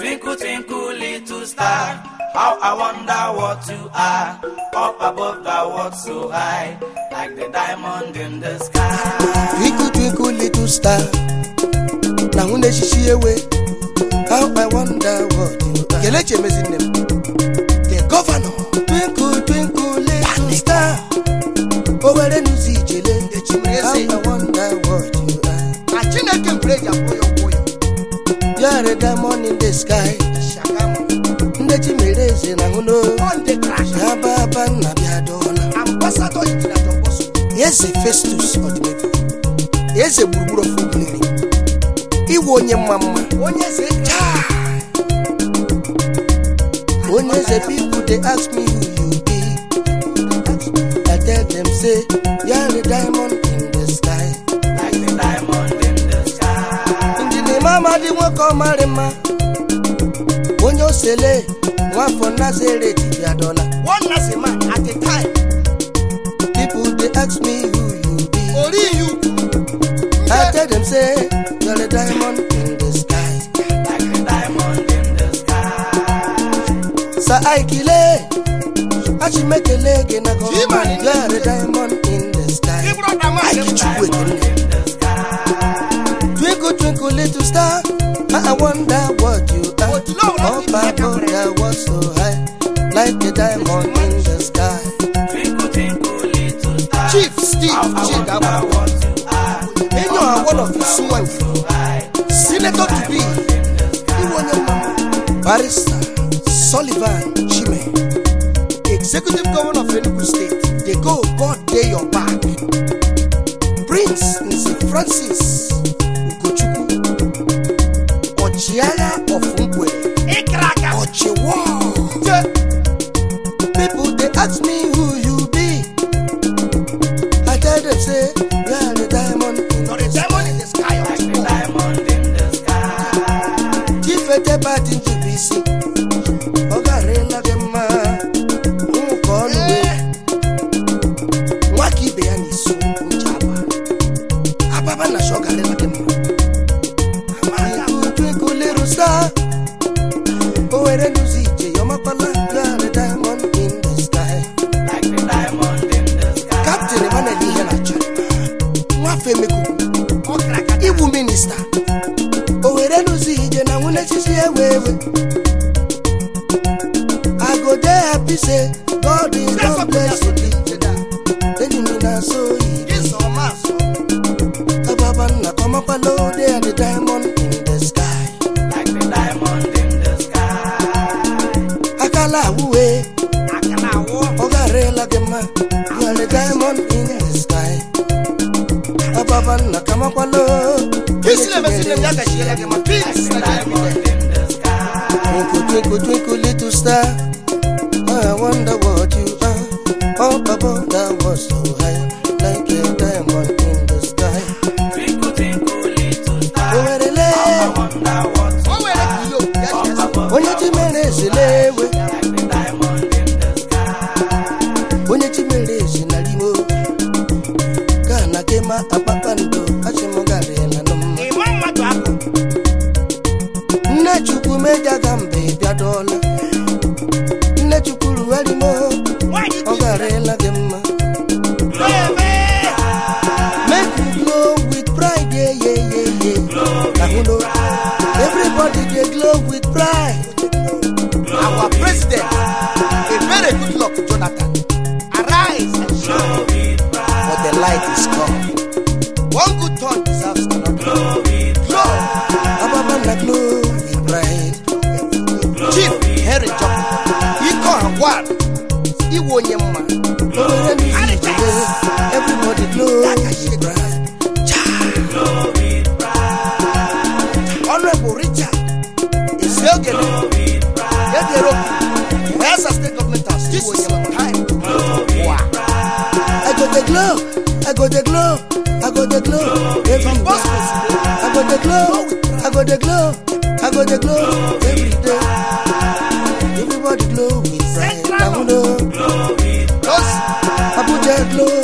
Twinkle, twinkle, little star. How I wonder what you are. Up above the world so high. Like the diamond in the sky. Twinkle twinkle little star. Na hụ na-echichi ewe. How I wonder what you are. yare diamond in the sky. Ndechimereze nahuno yababa nnabyadona yeze festus odimego yeze gburugburu ofu obunini iwe onye mma mma onyeze people dey ask me who you be. I tell them say yare diamond Dị nwoke ọ marị mma. Onye osele nwafọ Nazaret bịa dọla. one nurse man at a time People dey ask me who you be. ori ukwu I tell them say you are a diamond in the sky. Like the diamond in the sky. Sa Aikile, Achimekele gị na gọọmenti. You are a diamond in the sky. ịbụrụ ọda nwa Aiki Chukwu ekele. In the sky. Twinkle, twinkle, little star wonder what you are. Oh, Papa, I was so high, like a diamond in the sky. Chief Steve Jigawa, you are. One of his wife, Senator to be, Barrister Sullivan Jimmy, Executive Governor of Enugu State. the go, God, day your back. Prince Francis. She won. Yeah. People they ask me who you be. I tell them say, yeah, the diamond in the, the diamond in the sky. Like the diamond in the sky. Give it a bad in GBC. Ogarena gema. Ukolwe. Eh. Waki beani su mchaba. Ababa na shogarena gema. Amaya. Kutwe kulirusa. Amaya. Nwafe emekuku. Ọ kara aka iwu minista o were n'ụzọ ije na nwunye echichi ewe ewe. I go dey happy say god is don bless you enyi na so yi ịzọ ọma asọ ababa nna kọmakwala ode at the diamond in the sky. Like the diamond in the sky. akala awuwe. Aka na awọ ọ garela gị mma. You are the diamond in the sky bana kama kwalo Twinkle, twinkle, twinkle, little star. I wonder what you are. up above that was so high, like a diamond in the sky. Twinkle, twinkle, little star. Nne Chukwu mejaga mbe bịadọla. Nne Chukwu ruwerimo, glow, I go the glow, I go the glow. Every day, I go the glow, I go the glow, I go the glow. Every day, everybody glow with pride. I know, I put the glow.